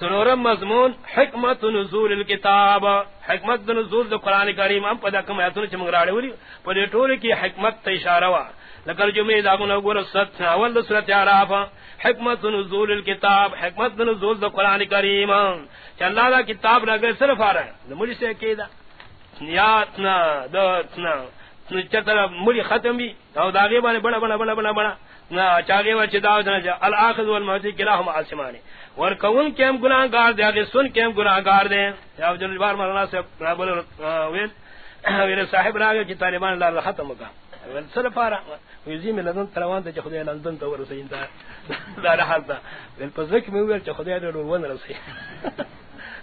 سنورم مضمون حکمت نزول الكتاب. حکمت نزول دو قرآن کریم ہم پدا کم ایتون چمگ راڑے ولی پدے ٹولی کی حکمت تا اشارہ وا لکر جمعی داغن اگور ست اول دو سورت عرافا حکمت نزول الكتاب، حکمت نزول دو قرآن کریم. چا اللہ دا کتاب نگر صرف آ رہا ہے مجھ سے کیدا نیاتنا دوتنا چتر ملی ختم بھی او داغی بانے بڑا بڑا بڑا بڑا بڑا چاگے وچ داو دنا جا، الاخذ والموتی کلاہم آسمانی۔ ور کون کیم گناہ گار دے اگے سن کیم گناہ گار دے۔ یا جن بار مولانا سے بول ویل ویل صاحب راگے کی طالبان اللہ ختم کا ول سر پارا ویزی میں لندن تروان تے خدای لندن تو ور سین دا دا حال دا ول پزک میں ویل خدای دے ور ون رسی۔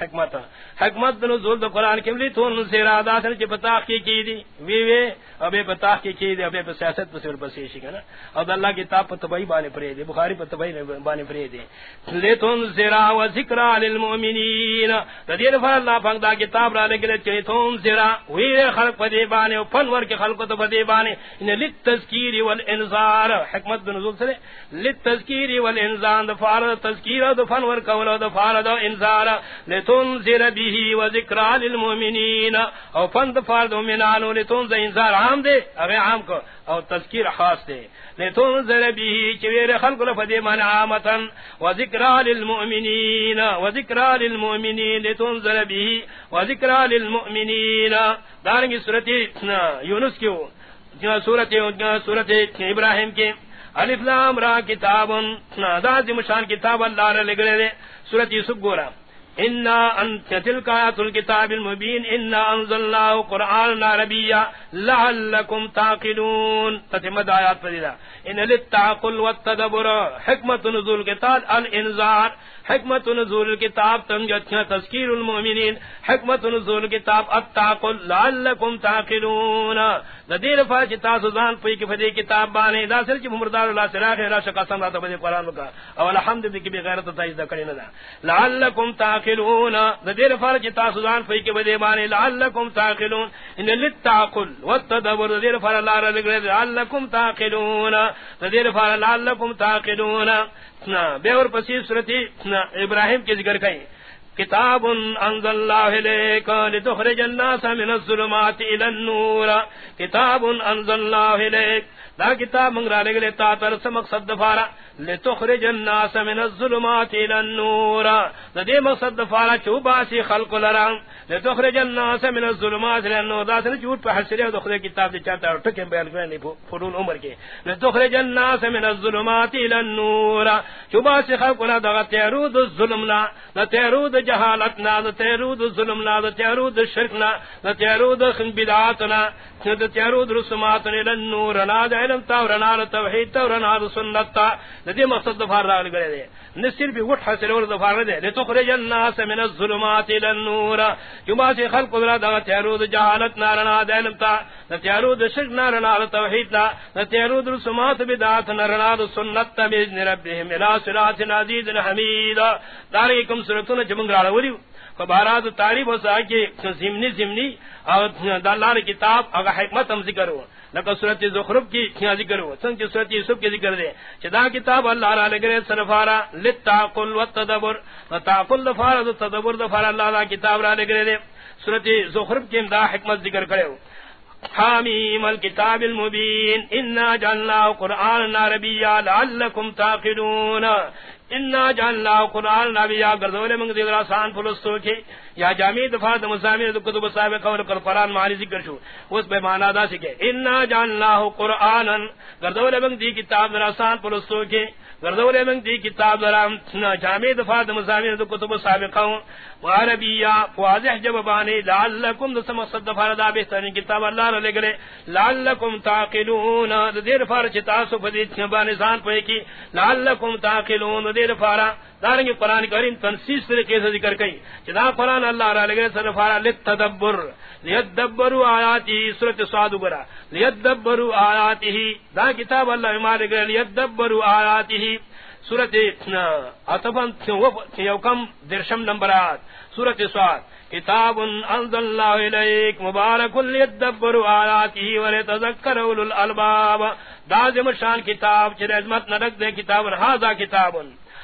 حکمت حکمت نزول دو قرآن کے لی تو نزیرا دا سن چی پتا کی کی دی. وی وی ابے پتا کی کی دی ابے سیاست پر سر بسیشی کنا اور اللہ کی کتاب پر تبعی بانے پرے دی، بخاری پر تبعی بانے پرے دی. لی تو نزیرا و ذکر للمؤمنین. تدیر فر اللہ پاک دا کتاب را لگلے چی تو نزیرا وی خلق پر دی بانے و پنور کے خلق تو پر دی بانے. ان لیت تذکیر والانذار. حکمت نزول سرے. لیت تذکیر والانذار دفار تذکیر دفنور کولو دفار دو انذار. لتنذر به وذكرى للمؤمنين. او فند فرد مومنان لتون انذار عام دے اگر عام کو، او تذکیر خاص دے. لتون به چویر خلق لفدی من عامتا. وذكرى للمؤمنين وذكرى للمؤمنين لتون به وذكرى للمؤمنين. دارنگی سورت یونس کیو سورت سورت ابراہیم کے. الف لام را کتاب ذات مشان کتاب اللہ نے لگڑے سورت یوسف گورا. انا انت تلك آيات الكتاب المبين انا انزلناه قرآن عربيا لعلكم تعقلون تتمد آيات فضيلة ان للتعقل والتدبر حكمة نزول الكتاب الانذار حکمت نزول الكتاب تنجتنا تذکیر المؤمنین حکمت نزول الكتاب التعقل لعلکم تعقلون دا دیر فاچ تاسو زان پوئی کی فدی کتاب بانے دا سر چی ممردار اللہ سراخ راش قسم دا تبدی قرآن بکا او الحمد دی کبی غیرت تایز دا کرین دا لعلکم تعقلون دا دیر فاچ تاسو زان پوئی کی فدی بانے لعلکم تعقلون ان للتعقل والتدبر دا دیر لا اللہ رلگر لعلکم تعقلون دا دیر فاچ لعلکم تعقلون بے اور پسی سورتی ابراہیم کے ذکر کہیں کتاب انزل الله اليك لتخرج الناس من الظلمات الى النور. کتاب انزل الله اليك دا کتاب منگرا لے گلے تا تر سے مقصد دفارا لتخرج الناس من الظلمات الى النور. دا دے مقصد دفارا چوباسی خلق لران لتخرج الناس من الظلمات الى النور دا سن چوٹ پہ حسرے دخلے کتاب دے چاہتا ہے ٹکے بیان کرنے فرون عمر کے۔ لتخرج الناس من الظلمات الى النور۔ چوبا سی خلق لران دا تیرود الظلم لا دا تیرود جہالت نا دا تیرود الظلم لا دا تیرود شرک نا دا تیرود بدعات نا دا تیرود رسومات الى النور۔ نا دا علم تا ورنا توحید تا ورنا سنت ندی مقصد دفار راغل گرے دے۔ نصر بھی وٹ حاصل اور دفار دے۔ لتخرج الناس من الظلمات الى النور۔ کما سے خلق قدرت دا تیارو تیارود جہالت نارنا دا علم تا تیارود شرک نارنا توحید نا تیارو تیارود رسومات بدعات نارنا سنت تا باذن ربهم، الى صراط عزیز حمید. دارکم سورتوں جمنگ راڑ وریو۔ فبارات تعریف ہو سا کہ زمنی زمنی اور دلال کتاب اگر حکمت ہم ذکر ہو لکہ صورت زخرف کی کیا ذکر ہو سنگ کی صورت یوسف کی ذکر دے چدا کتاب اللہ را لگرے سنفارا لتعقل والتدبر. تعقل دفارا تدبر دفارا اللہ را کتاب را لگرے دے صورت زخرف کی امدہ حکمت ذکر کرے ہو حامیم الكتاب المبین انا جعلنا قرآن عربیہ لعلکم تاقلون انا جعلنا قرآن عربیہ گردول منگ دیگر آسان فلسطو کی یا جامعی جامع دفاع مسامی کتب سابقہ اور قرآن معنی ذکر شو اس بے معنی دا سکے انا جعلناه قرآنا گردول من دی کتاب در آسان پرستو کے گردولے من دی کتاب درام در جامع دفاع دو کتب سابقہ و عربیہ، واضح جوابانی، لعلکم دس مقصد فردا بہترین کتاب اللہ نے لگلے. لعلکم تعقلون دیر فارچ تاسو فدیت نبانی زان پوئے کی. لعلکم تعقلون دیر فارا دارنگی قرآن کریم تنسیس طریقے سے ذکر کئی۔ چدا قرآن اللہ را لگے سرفارا لتدبر۔ لیدبرو آیاتی سورت سعادو برا۔ لیدبرو آیاتی دا کتاب اللہ امار لگے۔ لیدبرو آیاتی سورت اتفن یوکم درشم نمبرات سورت سواد کتاب انزل اللہ علیک مبارک لیدبر آیاتی ولتذکر اولو الالباب۔ دازم شان کتاب چر عظمت نرک دے کتاب۔ ہاضا کتاب۔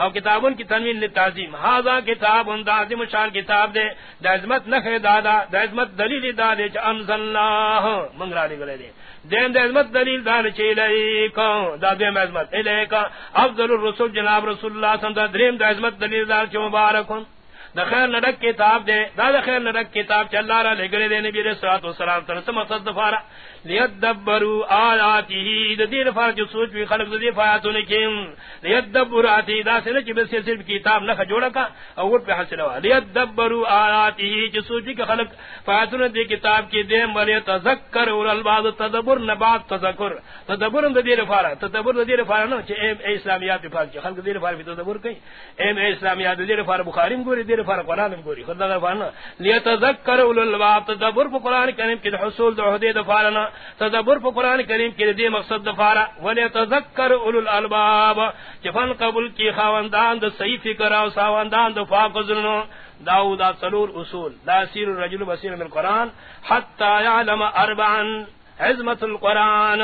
او کتابن کی تنوین لتعظیم ہاضا کتاب دازم شان کتاب دے. دا عظمت نخ دادا، دا عظمت دلیل دادے چ انزل اللہ منگرا لے گلے دے. دین دا عظمت دلیل دار چی لیکا دا دیم عظمت الیکا افضل الرسول جناب رسول اللہ صلی اللہ علیہ وسلم. دا دریم دا عظمت دلیل دار چی مبارکن. دا خیر نرک کتاب دے دا دا خیر نرک کتاب چل اللہ را لگرے دے نبی رسول اللہ علیہ وسلم تنسا مقصد دفارا لیدبرو آیاتی دا دیر فارا جو سوچ بھی خلق دا دیر فایاتو نکیم لیدبرو آتی دا سنے چی بس صرف کتاب نخ جوڑا کا اوٹ پہ حاصل ہوا۔ لیدبرو آیاتی چی سوچ بھی خلق فایاتو ندی کتاب کی دیم ولی تذکر اور الباد تدبر نبات تذکر۔ تدبر دا دیر فارا، تدبر دا دیر فارا نو چی ایم اسلامیات پاک خلق دیر فارا بھی تدبر کئی ایم اسلامیات دیر فارا بخاریم گوری دیر فارا قرآن گوری خدا دا فارا لیتذکر اور الباد تدبر پا قرآن کریم کی حصول دا حدید فارا تدبر پا قرآن کریم کی دی مقصد دفارا ولی تذکر اولو الالباب چفن قبول کی خواندان دا صحیح فکر او ساواندان دا فاق ظلنو داو دا صلور اصول. دا سیر الرجل بسیر من قرآن حتی یعلم اربعا عظمت القرآن.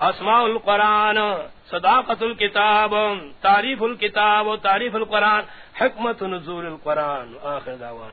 اسماء القرآن صداقت الكتاب تعریف الكتاب و تعریف القرآن حکمت نزول القرآن آخر دعوان